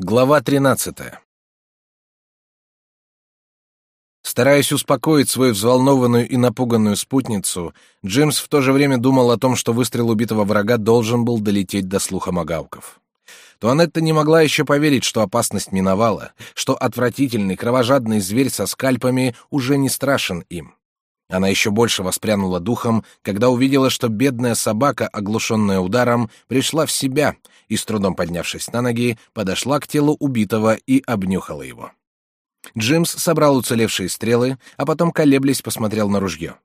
Глава 13. Стараясь успокоить свою взволнованную и напуганную спутницу, Джимс в то же время думал о том, что выстрел убитого врага должен был долететь до слуха Магауков. Туанетта не могла еще поверить, что опасность миновала, что отвратительный кровожадный зверь со скальпами уже не страшен им. Она еще больше воспрянула духом, когда увидела, что бедная собака, оглушенная ударом, пришла в себя и, с трудом поднявшись на ноги, подошла к телу убитого и обнюхала его. Джимс собрал уцелевшие стрелы, а потом, колеблясь, посмотрел на ружье.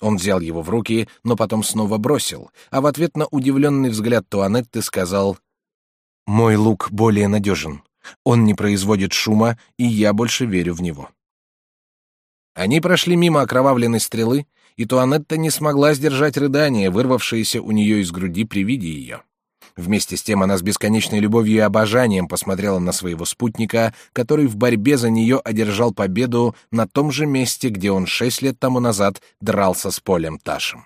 Он взял его в руки, но потом снова бросил, а в ответ на удивленный взгляд Туанетты сказал «Мой лук более надежен. Он не производит шума, и я больше верю в него». Они прошли мимо окровавленной стрелы, и Туанетта не смогла сдержать рыдания, вырвавшиеся у нее из груди при виде ее. Вместе с тем она с бесконечной любовью и обожанием посмотрела на своего спутника, который в борьбе за нее одержал победу на том же месте, где он шесть лет тому назад дрался с Полем Ташем.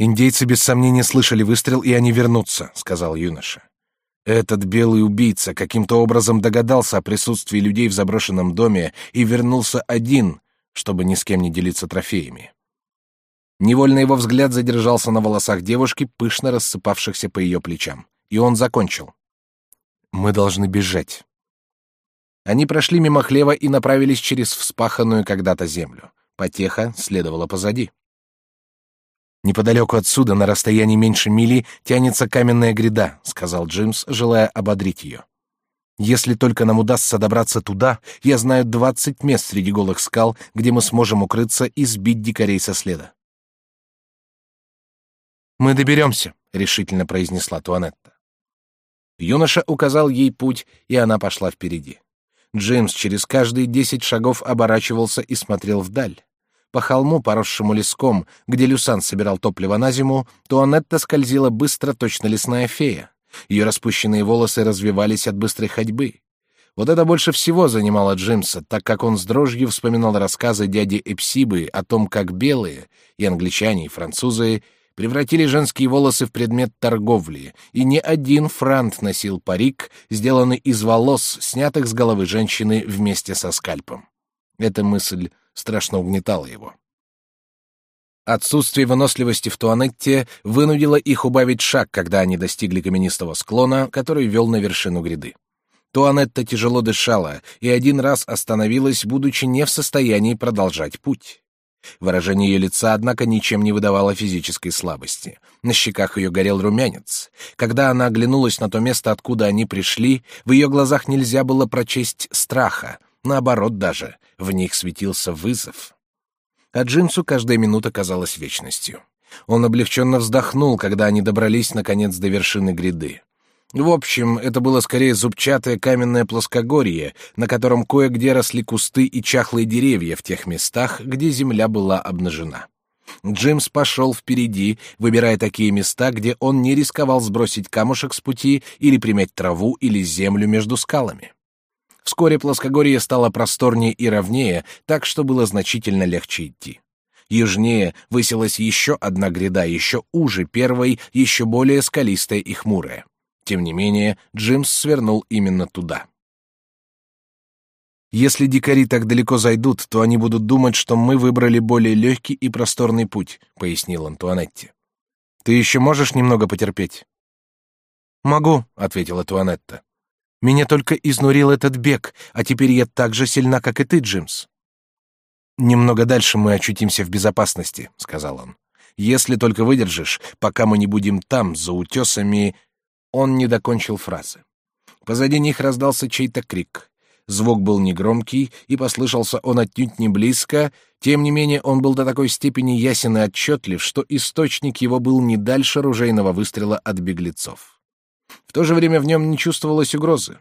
«Индейцы без сомнения слышали выстрел, и они вернутся», — сказал юноша. Этот белый убийца каким-то образом догадался о присутствии людей в заброшенном доме и вернулся один, чтобы ни с кем не делиться трофеями. Невольно его взгляд задержался на волосах девушки, пышно рассыпавшихся по ее плечам, и он закончил. «Мы должны бежать». Они прошли мимо хлева и направились через вспаханную когда-то землю. Потеха следовала позади. Неподалеку отсюда, на расстоянии меньше мили, тянется каменная гряда, сказал Джимс, желая ободрить ее. Если только нам удастся добраться туда, я знаю двадцать мест среди голых скал, где мы сможем укрыться и сбить дикарей со следа. Мы доберемся, решительно произнесла Туанетта. Юноша указал ей путь, и она пошла впереди. Джимс через каждые десять шагов оборачивался и смотрел вдаль. По холму, поросшему леском, где Люсан собирал топливо на зиму, Туанетта скользила быстро, точно лесная фея. Ее распущенные волосы развивались от быстрой ходьбы. Вот это больше всего занимало Джимса, так как он с дрожью вспоминал рассказы дяди Эпсибы о том, как белые, и англичане, и французы, превратили женские волосы в предмет торговли, и не один франт носил парик, сделанный из волос, снятых с головы женщины вместе со скальпом. Эта мысль страшно угнетало его. Отсутствие выносливости в Туанетте вынудило их убавить шаг, когда они достигли каменистого склона, который вел на вершину гряды. Туанетта тяжело дышала и один раз остановилась, будучи не в состоянии продолжать путь. Выражение ее лица, однако, ничем не выдавало физической слабости. На щеках ее горел румянец. Когда она оглянулась на то место, откуда они пришли, в ее глазах нельзя было прочесть страха, наоборот даже, в них светился вызов. А Джимсу каждая минута казалась вечностью. Он облегченно вздохнул, когда они добрались, наконец, до вершины гряды. В общем, это было скорее зубчатое каменное плоскогорье, на котором кое-где росли кусты и чахлые деревья в тех местах, где земля была обнажена. Джимс пошел впереди, выбирая такие места, где он не рисковал сбросить камушек с пути или примять траву или землю между скалами. Вскоре плоскогорье стало просторнее и ровнее, так что было значительно легче идти. Южнее высилась еще одна гряда, еще уже первой, еще более скалистая и хмурая. Тем не менее, Джимс свернул именно туда. Если дикари так далеко зайдут, то они будут думать, что мы выбрали более легкий и просторный путь, пояснил Антуанетте. Ты еще можешь немного потерпеть? Могу, ответила Туанетта. Меня только изнурил этот бег, а теперь я так же сильна, как и ты, Джимс. Немного дальше мы очутимся в безопасности, сказал он. Если только выдержишь, пока мы не будем там за утесами. Он не докончил фразы. Позади них раздался чей-то крик. Звук был негромкий, и послышался он отнюдь не близко, тем не менее он был до такой степени ясен и отчетлив, что источник его был не дальше ружейного выстрела от беглецов. В то же время в нем не чувствовалось угрозы.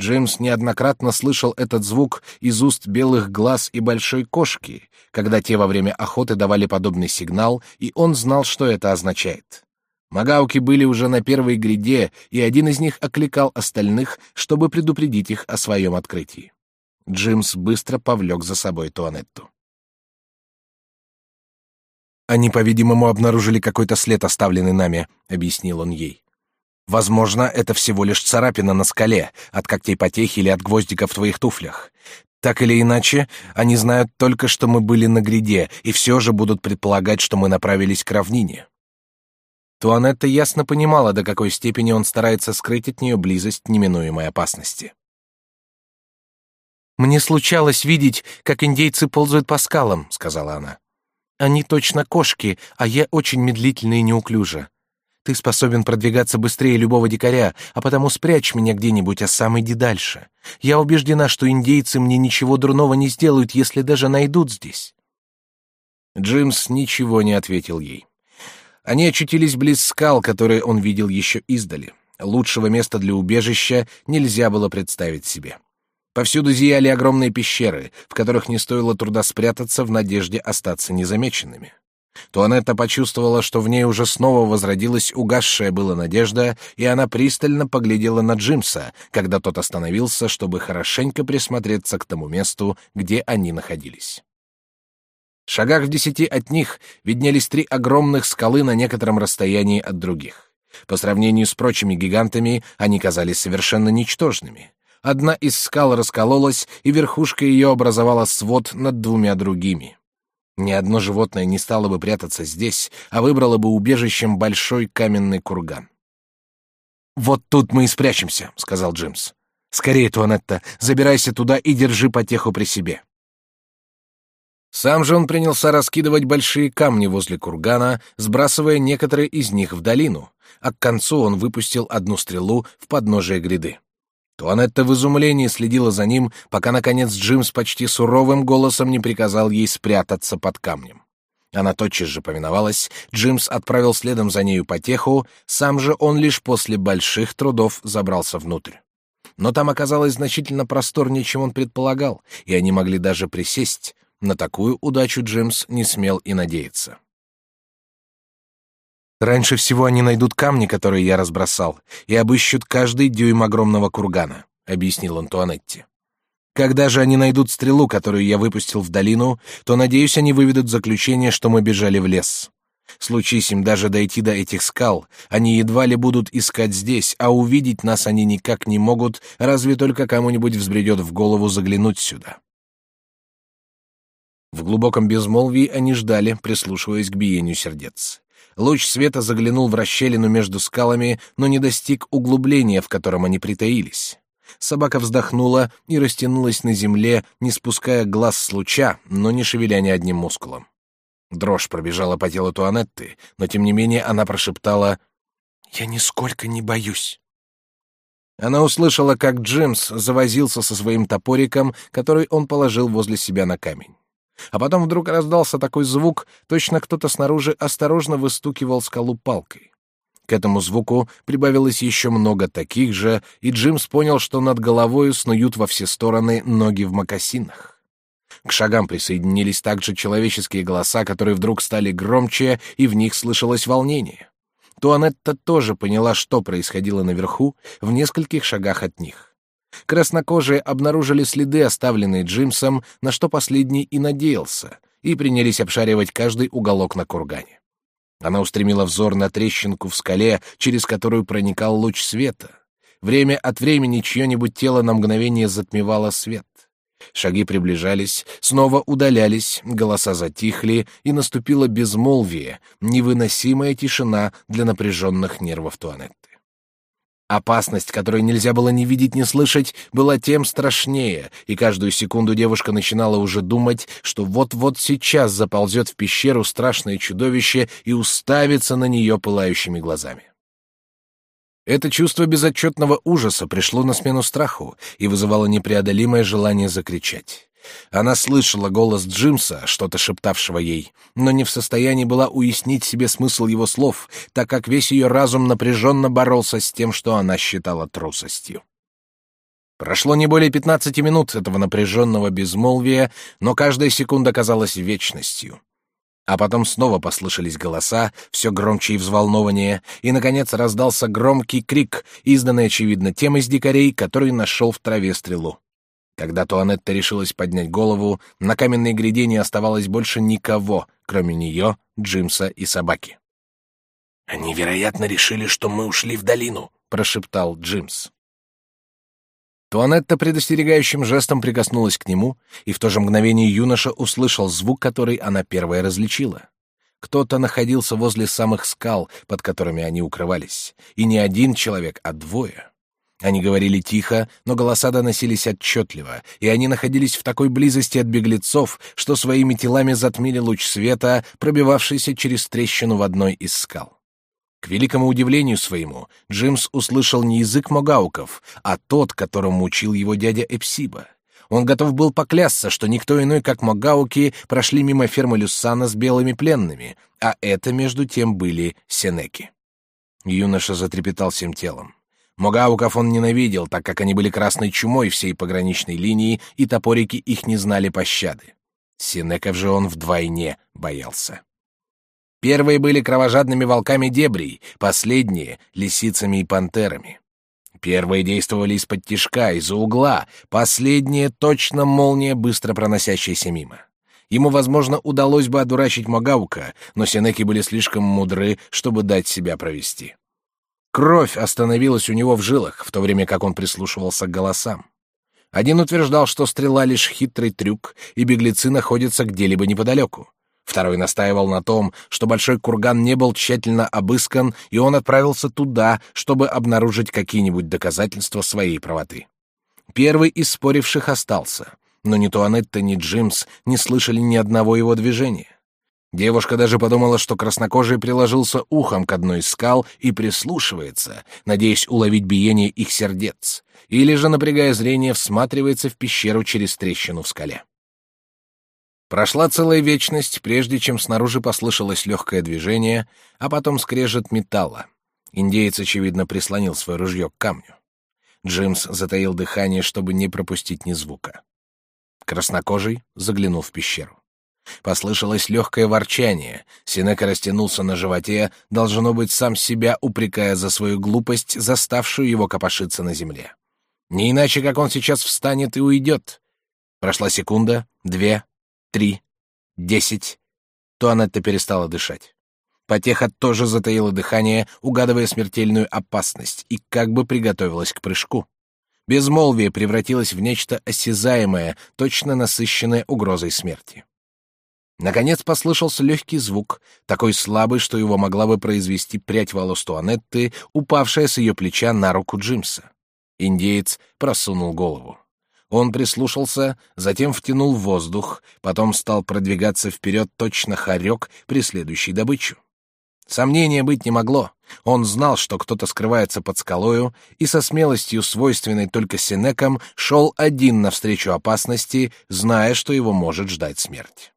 Джеймс неоднократно слышал этот звук из уст белых глаз и большой кошки, когда те во время охоты давали подобный сигнал, и он знал, что это означает. Магауки были уже на первой гряде, и один из них окликал остальных, чтобы предупредить их о своем открытии. Джимс быстро повлек за собой Туанетту. «Они, по-видимому, обнаружили какой-то след, оставленный нами», — объяснил он ей. Возможно, это всего лишь царапина на скале, от когтей потехи или от гвоздика в твоих туфлях. Так или иначе, они знают только, что мы были на гряде, и все же будут предполагать, что мы направились к равнине. Туанетта ясно понимала, до какой степени он старается скрыть от нее близость неминуемой опасности. «Мне случалось видеть, как индейцы ползают по скалам», — сказала она. «Они точно кошки, а я очень медлительна и неуклюжа. Ты способен продвигаться быстрее любого дикаря, а потому спрячь меня где-нибудь, а сам иди дальше. Я убеждена, что индейцы мне ничего дурного не сделают, если даже найдут здесь». Джимс ничего не ответил ей. Они очутились близ скал, которые он видел еще издали. Лучшего места для убежища нельзя было представить себе. Повсюду зияли огромные пещеры, в которых не стоило труда спрятаться в надежде остаться незамеченными. Туанетта почувствовала, что в ней уже снова возродилась угасшая была надежда, и она пристально поглядела на Джимса, когда тот остановился, чтобы хорошенько присмотреться к тому месту, где они находились. В шагах в десяти от них виднелись три огромных скалы на некотором расстоянии от других. По сравнению с прочими гигантами они казались совершенно ничтожными. Одна из скал раскололась, и верхушка ее образовала свод над двумя другими. Ни одно животное не стало бы прятаться здесь, а выбрало бы убежищем большой каменный курган. «Вот тут мы и спрячемся», — сказал Джимс. «Скорее, Туанетта, забирайся туда и держи потеху при себе». Сам же он принялся раскидывать большие камни возле кургана, сбрасывая некоторые из них в долину, а к концу он выпустил одну стрелу в подножие гряды. Туанетта в изумлении следила за ним, пока, наконец, Джимс почти суровым голосом не приказал ей спрятаться под камнем. Она тотчас же повиновалась, Джимс отправил следом за нею потеху, сам же он лишь после больших трудов забрался внутрь. Но там оказалось значительно просторнее, чем он предполагал, и они могли даже присесть. На такую удачу Джимс не смел и надеяться. Раньше всего они найдут камни, которые я разбросал, и обыщут каждый дюйм огромного кургана, объяснил Антуанетти. Когда же они найдут стрелу, которую я выпустил в долину, то, надеюсь, они выведут заключение, что мы бежали в лес. Случись им даже дойти до этих скал, они едва ли будут искать здесь, а увидеть нас они никак не могут, разве только кому-нибудь взбредет в голову заглянуть сюда. В глубоком безмолвии они ждали, прислушиваясь к биению сердец. Луч света заглянул в расщелину между скалами, но не достиг углубления, в котором они притаились. Собака вздохнула и растянулась на земле, не спуская глаз с луча, но не шевеля ни одним мускулом. Дрожь пробежала по телу Туанетты, но тем не менее она прошептала «Я нисколько не боюсь». Она услышала, как Джимс завозился со своим топориком, который он положил возле себя на камень. А потом вдруг раздался такой звук, точно кто-то снаружи осторожно выстукивал скалу палкой. К этому звуку прибавилось еще много таких же, и Джимс понял, что над головой снуют во все стороны ноги в мокасинах. К шагам присоединились также человеческие голоса, которые вдруг стали громче, и в них слышалось волнение. Туанетта тоже поняла, что происходило наверху, в нескольких шагах от них. Краснокожие обнаружили следы, оставленные Джимсом, на что последний и надеялся, и принялись обшаривать каждый уголок на кургане. Она устремила взор на трещинку в скале, через которую проникал луч света. Время от времени чье-нибудь тело на мгновение затмевало свет. Шаги приближались, снова удалялись, голоса затихли, и наступило безмолвие, невыносимая тишина для напряженных нервов Туанетты. Опасность, которую нельзя было ни видеть, ни слышать, была тем страшнее, и каждую секунду девушка начинала уже думать, что вот-вот сейчас заползет в пещеру страшное чудовище и уставится на нее пылающими глазами. Это чувство безотчетного ужаса пришло на смену страху и вызывало непреодолимое желание закричать. Она слышала голос Джимса, что-то шептавшего ей, но не в состоянии была уяснить себе смысл его слов, так как весь ее разум напряженно боролся с тем, что она считала трусостью. Прошло не более пятнадцати минут этого напряженного безмолвия, но каждая секунда казалась вечностью. А потом снова послышались голоса, все громче и взволнованнее, и, наконец, раздался громкий крик, изданный, очевидно, тем из дикарей, который нашел в траве стрелу. Когда Туанетта решилась поднять голову, на каменной гряде не оставалось больше никого, кроме нее, Джимса и собаки. «Они, вероятно, решили, что мы ушли в долину», — прошептал Джимс. Туанетта предостерегающим жестом прикоснулась к нему, и в то же мгновение юноша услышал звук, который она первая различила. Кто-то находился возле самых скал, под которыми они укрывались, и не один человек, а двое. Они говорили тихо, но голоса доносились отчетливо, и они находились в такой близости от беглецов, что своими телами затмили луч света, пробивавшийся через трещину в одной из скал. К великому удивлению своему, Джимс услышал не язык могауков, а тот, которому учил его дядя Эпсиба. Он готов был поклясться, что никто иной, как Могауки, прошли мимо фермы Люссана с белыми пленными, а это, между тем, были сенеки. Юноша затрепетал всем телом. Могауков он ненавидел, так как они были красной чумой всей пограничной линии, и топорики их не знали пощады. Сенеков же он вдвойне боялся. Первые были кровожадными волками дебрей, последние — лисицами и пантерами. Первые действовали из-под тишка, из-за угла, последние — точно молния, быстро проносящаяся мимо. Ему, возможно, удалось бы одурачить Магаука, но сенеки были слишком мудры, чтобы дать себя провести. Кровь остановилась у него в жилах, в то время как он прислушивался к голосам. Один утверждал, что стрела — лишь хитрый трюк, и беглецы находятся где-либо неподалеку. Второй настаивал на том, что большой курган не был тщательно обыскан, и он отправился туда, чтобы обнаружить какие-нибудь доказательства своей правоты. Первый из споривших остался, но ни Туанетта, ни Джимс не слышали ни одного его движения. Девушка даже подумала, что краснокожий приложился ухом к одной из скал и прислушивается, надеясь уловить биение их сердец, или же, напрягая зрение, всматривается в пещеру через трещину в скале. Прошла целая вечность, прежде чем снаружи послышалось легкое движение, а потом скрежет металла. Индеец, очевидно, прислонил свое ружье к камню. Джимс затаил дыхание, чтобы не пропустить ни звука. Краснокожий заглянул в пещеру. Послышалось легкое ворчание. Синека растянулся на животе, должно быть, сам себя упрекая за свою глупость, заставшую его копошиться на земле. Не иначе, как он сейчас встанет и уйдет. Прошла секунда, две, три, десять. Туанетта перестала дышать. Потеха тоже затаила дыхание, угадывая смертельную опасность, и как бы приготовилась к прыжку. Безмолвие превратилось в нечто осязаемое, точно насыщенное угрозой смерти. Наконец послышался легкий звук, такой слабый, что его могла бы произвести прядь волос Туанетты, упавшая с ее плеча на руку Джимса. Индеец просунул голову. Он прислушался, затем втянул воздух, потом стал продвигаться вперед точно хорек, преследующий добычу. Сомнения быть не могло. Он знал, что кто-то скрывается под скалою, и со смелостью, свойственной только Сенекам, шел один навстречу опасности, зная, что его может ждать смерть.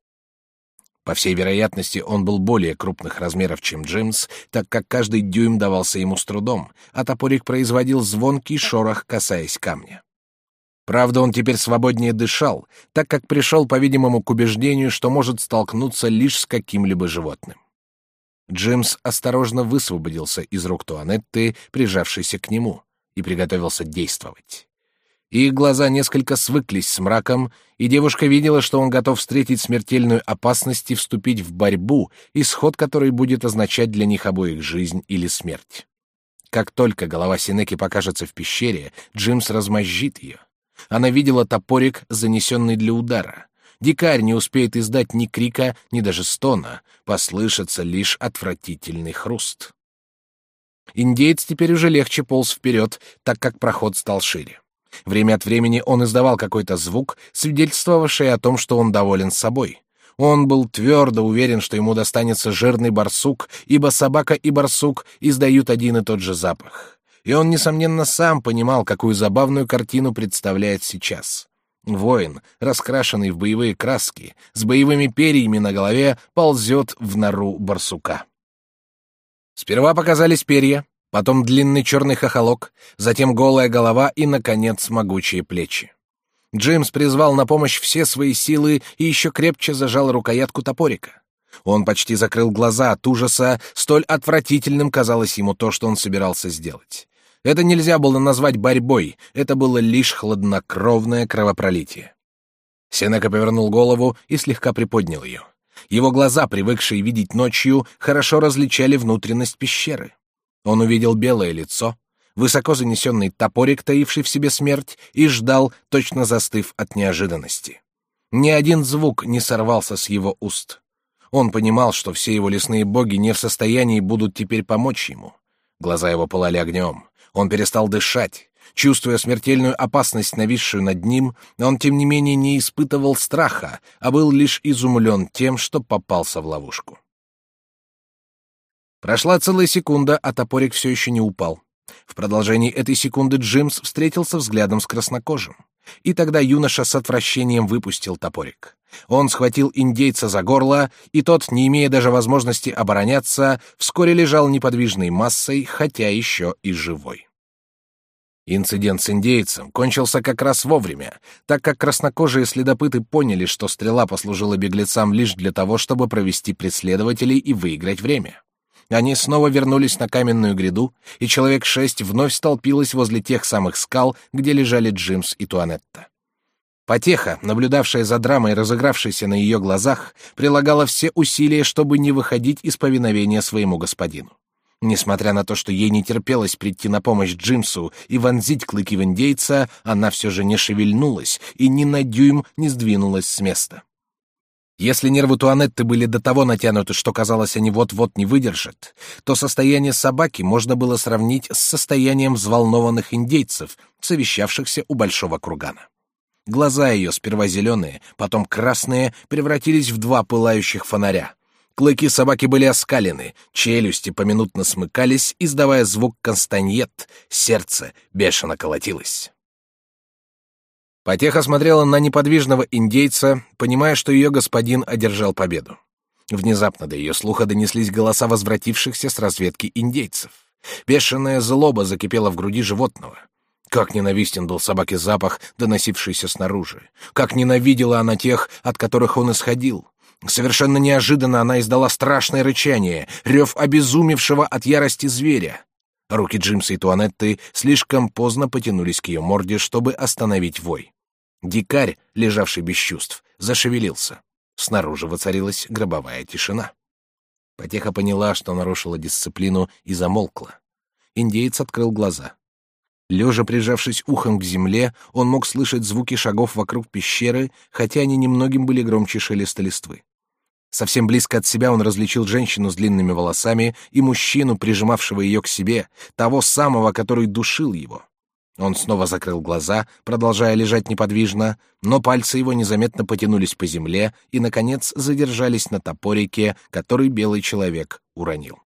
По всей вероятности, он был более крупных размеров, чем Джимс, так как каждый дюйм давался ему с трудом, а топорик производил звонкий шорох, касаясь камня. Правда, он теперь свободнее дышал, так как пришел, по-видимому, к убеждению, что может столкнуться лишь с каким-либо животным. Джимс осторожно высвободился из рук Туанетты, прижавшейся к нему, и приготовился действовать. Их глаза несколько свыклись с мраком, и девушка видела, что он готов встретить смертельную опасность и вступить в борьбу, исход которой будет означать для них обоих жизнь или смерть. Как только голова Синеки покажется в пещере, Джимс размозжит ее. Она видела топорик, занесенный для удара. Дикарь не успеет издать ни крика, ни даже стона, послышится лишь отвратительный хруст. Индеец теперь уже легче полз вперед, так как проход стал шире. Время от времени он издавал какой-то звук, свидетельствовавший о том, что он доволен собой. Он был твердо уверен, что ему достанется жирный барсук, ибо собака и барсук издают один и тот же запах и он, несомненно, сам понимал, какую забавную картину представляет сейчас. Воин, раскрашенный в боевые краски, с боевыми перьями на голове, ползет в нору барсука. Сперва показались перья, потом длинный черный хохолок, затем голая голова и, наконец, могучие плечи. Джеймс призвал на помощь все свои силы и еще крепче зажал рукоятку топорика. Он почти закрыл глаза от ужаса, столь отвратительным казалось ему то, что он собирался сделать. Это нельзя было назвать борьбой, это было лишь хладнокровное кровопролитие. Сенека повернул голову и слегка приподнял ее. Его глаза, привыкшие видеть ночью, хорошо различали внутренность пещеры. Он увидел белое лицо, высоко занесенный топорик, таивший в себе смерть, и ждал, точно застыв от неожиданности. Ни один звук не сорвался с его уст. Он понимал, что все его лесные боги не в состоянии будут теперь помочь ему. Глаза его пылали огнем. Он перестал дышать. Чувствуя смертельную опасность, нависшую над ним, он, тем не менее, не испытывал страха, а был лишь изумлен тем, что попался в ловушку. Прошла целая секунда, а топорик все еще не упал. В продолжении этой секунды Джимс встретился взглядом с краснокожим. И тогда юноша с отвращением выпустил топорик. Он схватил индейца за горло, и тот, не имея даже возможности обороняться, вскоре лежал неподвижной массой, хотя еще и живой. Инцидент с индейцем кончился как раз вовремя, так как краснокожие следопыты поняли, что стрела послужила беглецам лишь для того, чтобы провести преследователей и выиграть время. Они снова вернулись на каменную гряду, и человек шесть вновь столпилось возле тех самых скал, где лежали Джимс и Туанетта. Потеха, наблюдавшая за драмой, разыгравшейся на ее глазах, прилагала все усилия, чтобы не выходить из повиновения своему господину. Несмотря на то, что ей не терпелось прийти на помощь Джимсу и вонзить клыки в индейца, она все же не шевельнулась и ни на дюйм не сдвинулась с места. Если нервы Туанетты были до того натянуты, что казалось, они вот-вот не выдержат, то состояние собаки можно было сравнить с состоянием взволнованных индейцев, совещавшихся у большого кургана. Глаза ее, сперва зеленые, потом красные, превратились в два пылающих фонаря. Клыки собаки были оскалены, челюсти поминутно смыкались, издавая звук констаньет, сердце бешено колотилось. Потеха смотрела на неподвижного индейца, понимая, что ее господин одержал победу. Внезапно до ее слуха донеслись голоса возвратившихся с разведки индейцев. Бешеная злоба закипела в груди животного. Как ненавистен был собаке запах, доносившийся снаружи. Как ненавидела она тех, от которых он исходил. Совершенно неожиданно она издала страшное рычание, рев обезумевшего от ярости зверя. Руки Джимса и Туанетты слишком поздно потянулись к ее морде, чтобы остановить вой. Дикарь, лежавший без чувств, зашевелился. Снаружи воцарилась гробовая тишина. Потеха поняла, что нарушила дисциплину, и замолкла. Индеец открыл глаза. Лежа прижавшись ухом к земле, он мог слышать звуки шагов вокруг пещеры, хотя они немногим были громче шелеста листвы. Совсем близко от себя он различил женщину с длинными волосами и мужчину, прижимавшего ее к себе, того самого, который душил его. Он снова закрыл глаза, продолжая лежать неподвижно, но пальцы его незаметно потянулись по земле и, наконец, задержались на топорике, который белый человек уронил.